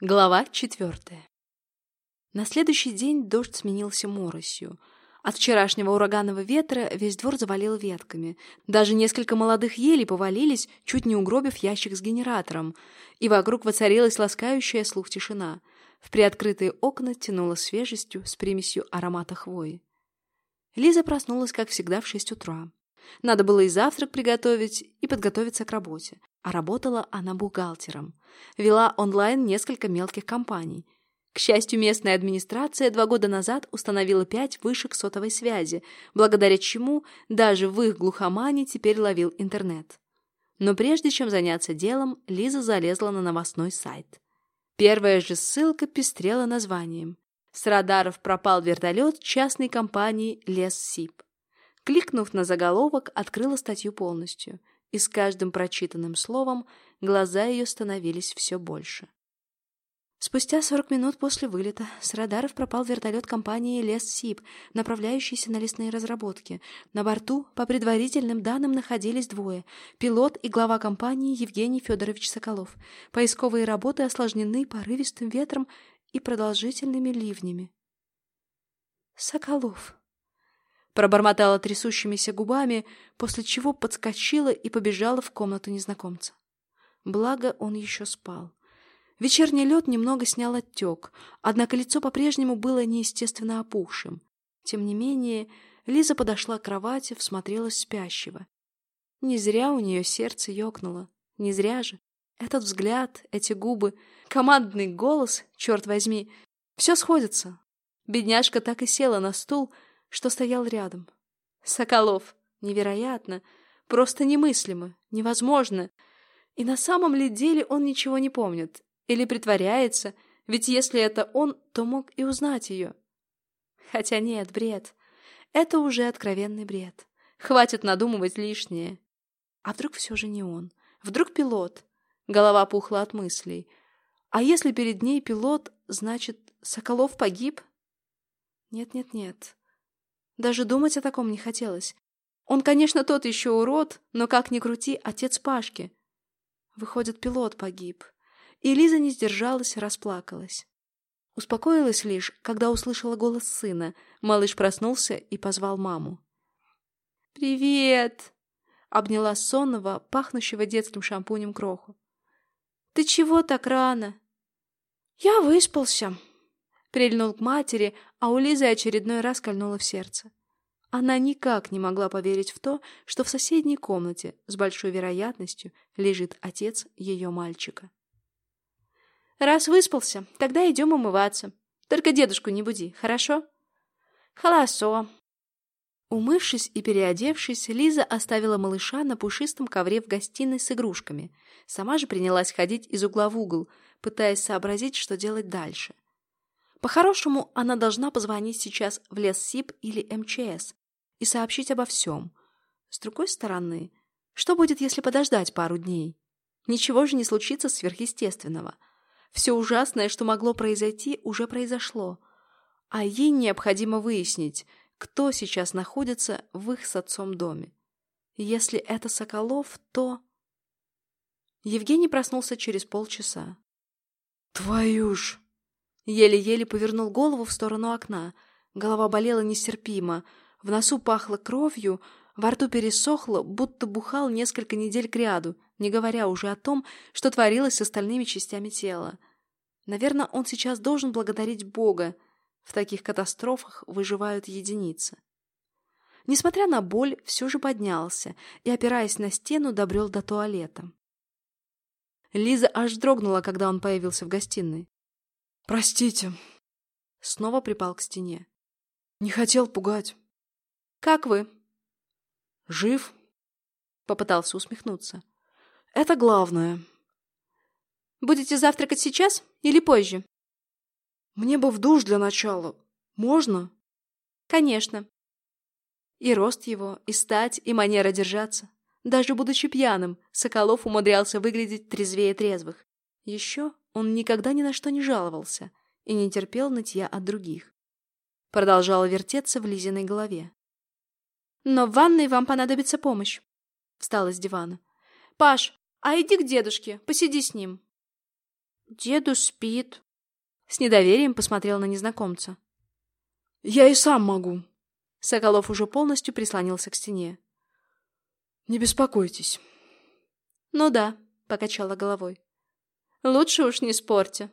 Глава четвертая. На следующий день дождь сменился моросью. От вчерашнего ураганного ветра весь двор завалил ветками. Даже несколько молодых елей повалились, чуть не угробив ящик с генератором, и вокруг воцарилась ласкающая слух тишина. В приоткрытые окна тянуло свежестью с примесью аромата хвои. Лиза проснулась, как всегда, в шесть утра. Надо было и завтрак приготовить, и подготовиться к работе а работала она бухгалтером. Вела онлайн несколько мелких компаний. К счастью, местная администрация два года назад установила пять вышек сотовой связи, благодаря чему даже в их глухомане теперь ловил интернет. Но прежде чем заняться делом, Лиза залезла на новостной сайт. Первая же ссылка пестрела названием. С радаров пропал вертолет частной компании «Лессип». Кликнув на заголовок, открыла статью полностью – и с каждым прочитанным словом глаза ее становились все больше. Спустя 40 минут после вылета с радаров пропал вертолет компании «Лессип», направляющийся на лесные разработки. На борту, по предварительным данным, находились двое – пилот и глава компании Евгений Федорович Соколов. Поисковые работы осложнены порывистым ветром и продолжительными ливнями. «Соколов», Пробормотала трясущимися губами, после чего подскочила и побежала в комнату незнакомца. Благо, он еще спал. Вечерний лед немного снял оттек, однако лицо по-прежнему было неестественно опухшим. Тем не менее, Лиза подошла к кровати, всмотрелась спящего. Не зря у нее сердце ёкнуло. Не зря же. Этот взгляд, эти губы, командный голос, черт возьми, все сходится. Бедняжка так и села на стул, что стоял рядом. Соколов. Невероятно. Просто немыслимо. Невозможно. И на самом ли деле он ничего не помнит? Или притворяется? Ведь если это он, то мог и узнать ее. Хотя нет, бред. Это уже откровенный бред. Хватит надумывать лишнее. А вдруг все же не он? Вдруг пилот? Голова пухла от мыслей. А если перед ней пилот, значит, Соколов погиб? Нет-нет-нет. Даже думать о таком не хотелось. Он, конечно, тот еще урод, но как ни крути, отец Пашки. Выходит, пилот погиб. И Лиза не сдержалась расплакалась. Успокоилась лишь, когда услышала голос сына. Малыш проснулся и позвал маму. «Привет!» — обняла сонного, пахнущего детским шампунем кроху. «Ты чего так рано?» «Я выспался», прильнул к матери, а у Лизы очередной раз кольнуло в сердце. Она никак не могла поверить в то, что в соседней комнате с большой вероятностью лежит отец ее мальчика. «Раз выспался, тогда идем умываться. Только дедушку не буди, хорошо?» «Хорошо». Умывшись и переодевшись, Лиза оставила малыша на пушистом ковре в гостиной с игрушками. Сама же принялась ходить из угла в угол, пытаясь сообразить, что делать дальше. По-хорошему, она должна позвонить сейчас в Лессип или МЧС и сообщить обо всем. С другой стороны, что будет, если подождать пару дней? Ничего же не случится сверхъестественного. Все ужасное, что могло произойти, уже произошло. А ей необходимо выяснить, кто сейчас находится в их с отцом доме. Если это Соколов, то... Евгений проснулся через полчаса. «Твою ж!» Еле-еле повернул голову в сторону окна. Голова болела нестерпимо. В носу пахло кровью, во рту пересохло, будто бухал несколько недель кряду, не говоря уже о том, что творилось с остальными частями тела. Наверное, он сейчас должен благодарить Бога. В таких катастрофах выживают единицы. Несмотря на боль, все же поднялся и, опираясь на стену, добрел до туалета. Лиза аж дрогнула, когда он появился в гостиной. «Простите». Снова припал к стене. «Не хотел пугать». «Как вы?» «Жив?» Попытался усмехнуться. «Это главное». «Будете завтракать сейчас или позже?» «Мне бы в душ для начала. Можно?» «Конечно». И рост его, и стать, и манера держаться. Даже будучи пьяным, Соколов умудрялся выглядеть трезвее трезвых. Еще он никогда ни на что не жаловался и не терпел нытья от других. Продолжала вертеться в Лизиной голове. «Но в ванной вам понадобится помощь», — встала с дивана. «Паш, а иди к дедушке, посиди с ним». Деду спит. С недоверием посмотрел на незнакомца. Я и сам могу. Соколов уже полностью прислонился к стене. Не беспокойтесь. Ну да, покачала головой. Лучше уж не спорьте.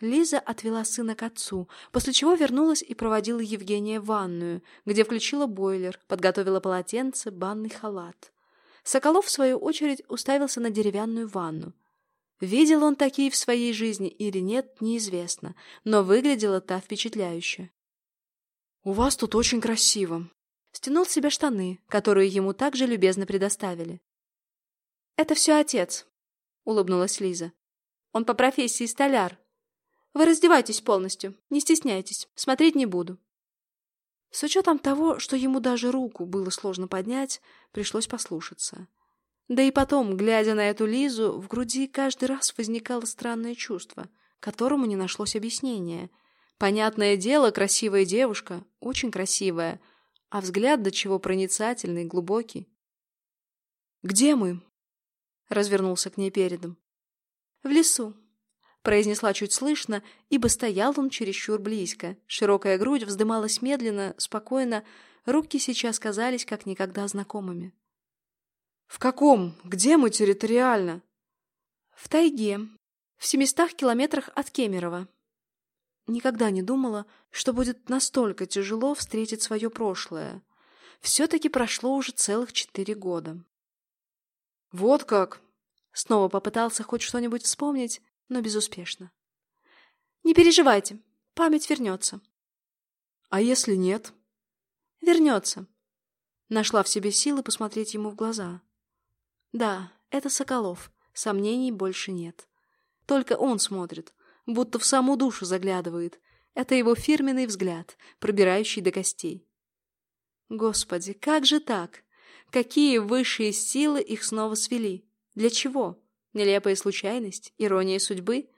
Лиза отвела сына к отцу, после чего вернулась и проводила Евгения в ванную, где включила бойлер, подготовила полотенце, банный халат. Соколов, в свою очередь, уставился на деревянную ванну. Видел он такие в своей жизни или нет, неизвестно, но выглядела та впечатляюще. «У вас тут очень красиво». Стянул с себя штаны, которые ему также любезно предоставили. «Это все отец», — улыбнулась Лиза. «Он по профессии столяр. Вы раздевайтесь полностью, не стесняйтесь, смотреть не буду». С учетом того, что ему даже руку было сложно поднять, пришлось послушаться. Да и потом, глядя на эту Лизу, в груди каждый раз возникало странное чувство, которому не нашлось объяснения — Понятное дело, красивая девушка, очень красивая, а взгляд до чего проницательный, глубокий. «Где мы?» — развернулся к ней передом. «В лесу», — произнесла чуть слышно, ибо стоял он чересчур близко. Широкая грудь вздымалась медленно, спокойно, руки сейчас казались как никогда знакомыми. «В каком? Где мы территориально?» «В тайге, в семистах километрах от Кемерово», Никогда не думала, что будет настолько тяжело встретить свое прошлое. Все-таки прошло уже целых четыре года. «Вот как!» Снова попытался хоть что-нибудь вспомнить, но безуспешно. «Не переживайте, память вернется». «А если нет?» «Вернется». Нашла в себе силы посмотреть ему в глаза. «Да, это Соколов, сомнений больше нет. Только он смотрит, будто в саму душу заглядывает. Это его фирменный взгляд, пробирающий до костей. Господи, как же так? Какие высшие силы их снова свели? Для чего? Нелепая случайность? Ирония судьбы?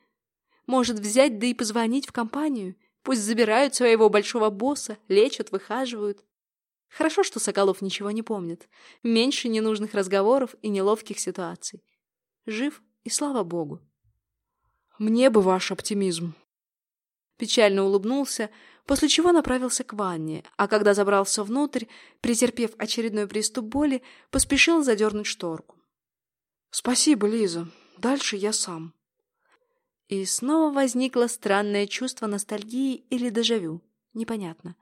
Может, взять да и позвонить в компанию? Пусть забирают своего большого босса, лечат, выхаживают. Хорошо, что Соколов ничего не помнит. Меньше ненужных разговоров и неловких ситуаций. Жив, и слава богу. Мне бы ваш оптимизм. Печально улыбнулся, после чего направился к ванне, а когда забрался внутрь, претерпев очередной приступ боли, поспешил задернуть шторку. «Спасибо, Лиза. Дальше я сам». И снова возникло странное чувство ностальгии или дежавю. Непонятно.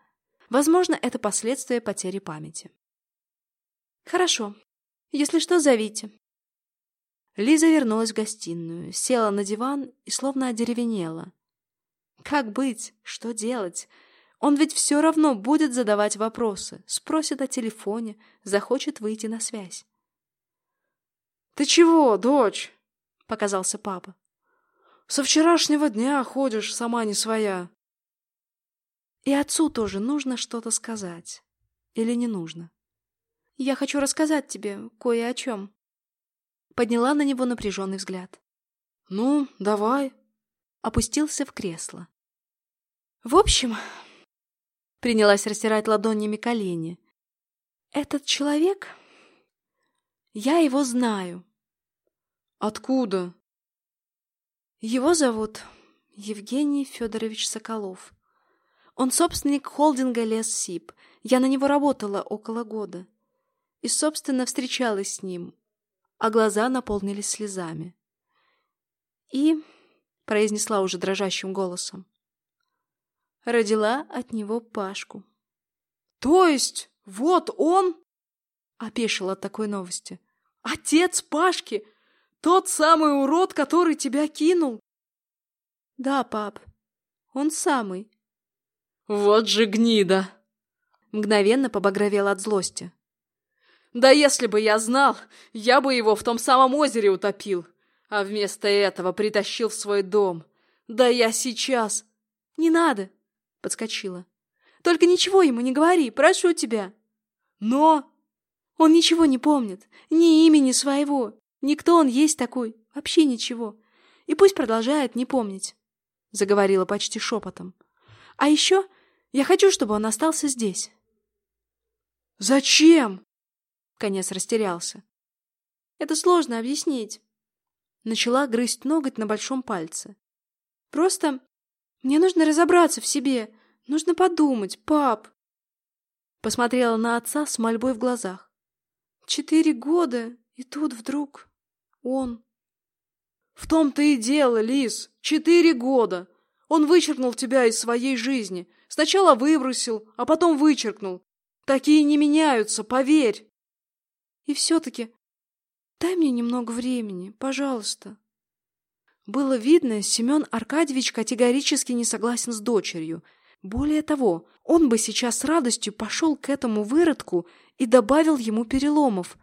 Возможно, это последствия потери памяти. «Хорошо. Если что, зовите. Лиза вернулась в гостиную, села на диван и словно одеревенела. Как быть? Что делать? Он ведь все равно будет задавать вопросы, спросит о телефоне, захочет выйти на связь. «Ты чего, дочь?» — показался папа. «Со вчерашнего дня ходишь сама не своя». И отцу тоже нужно что-то сказать. Или не нужно? Я хочу рассказать тебе кое о чем подняла на него напряженный взгляд. «Ну, давай». Опустился в кресло. «В общем...» Принялась растирать ладонями колени. «Этот человек... Я его знаю». «Откуда?» Его зовут Евгений Федорович Соколов. Он собственник холдинга «Лес-Сиб». Я на него работала около года. И, собственно, встречалась с ним а глаза наполнились слезами. И, — произнесла уже дрожащим голосом, — родила от него Пашку. — То есть вот он? — опешил от такой новости. — Отец Пашки! Тот самый урод, который тебя кинул? — Да, пап, он самый. — Вот же гнида! Мгновенно побагровел от злости. Да если бы я знал, я бы его в том самом озере утопил, а вместо этого притащил в свой дом. Да я сейчас... Не надо, подскочила. Только ничего ему не говори, прошу тебя. Но... Он ничего не помнит, ни имени своего, никто он есть такой, вообще ничего. И пусть продолжает не помнить, заговорила почти шепотом. А еще я хочу, чтобы он остался здесь. Зачем? Конец растерялся. Это сложно объяснить. Начала грызть ноготь на большом пальце. Просто мне нужно разобраться в себе. Нужно подумать, пап. Посмотрела на отца с мольбой в глазах. Четыре года, и тут вдруг он... В том-то и дело, Лис. Четыре года. Он вычеркнул тебя из своей жизни. Сначала выбросил, а потом вычеркнул. Такие не меняются, поверь. И все-таки дай мне немного времени, пожалуйста. Было видно, Семен Аркадьевич категорически не согласен с дочерью. Более того, он бы сейчас с радостью пошел к этому выродку и добавил ему переломов.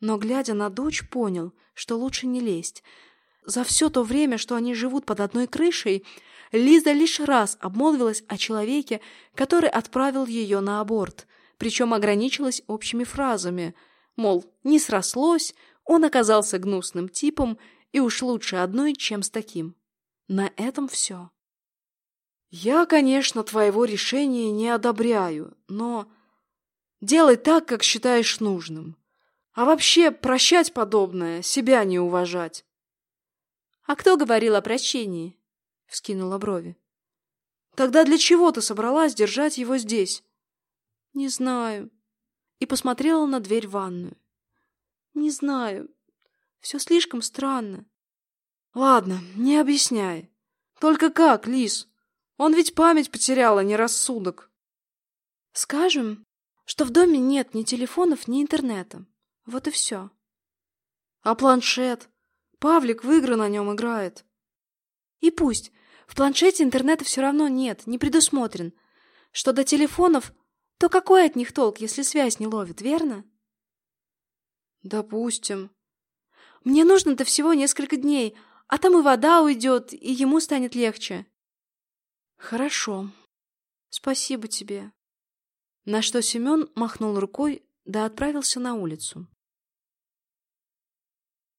Но, глядя на дочь, понял, что лучше не лезть. За все то время, что они живут под одной крышей, Лиза лишь раз обмолвилась о человеке, который отправил ее на аборт, причем ограничилась общими фразами, мол, не срослось, он оказался гнусным типом, и уж лучше одной, чем с таким. На этом все. Я, конечно, твоего решения не одобряю, но делай так, как считаешь нужным. А вообще прощать подобное, себя не уважать. — А кто говорил о прощении? — вскинула брови. — Тогда для чего ты собралась держать его здесь? — Не знаю. И посмотрела на дверь в ванную. — Не знаю. Все слишком странно. — Ладно, не объясняй. Только как, Лис? Он ведь память потерял, а не рассудок. — Скажем, что в доме нет ни телефонов, ни интернета. Вот и все. — А планшет? Павлик в игры на нем играет. И пусть. В планшете интернета все равно нет, не предусмотрен. Что до телефонов, то какой от них толк, если связь не ловит, верно? Допустим. Мне нужно-то всего несколько дней, а там и вода уйдет, и ему станет легче. Хорошо. Спасибо тебе. На что Семен махнул рукой, да отправился на улицу.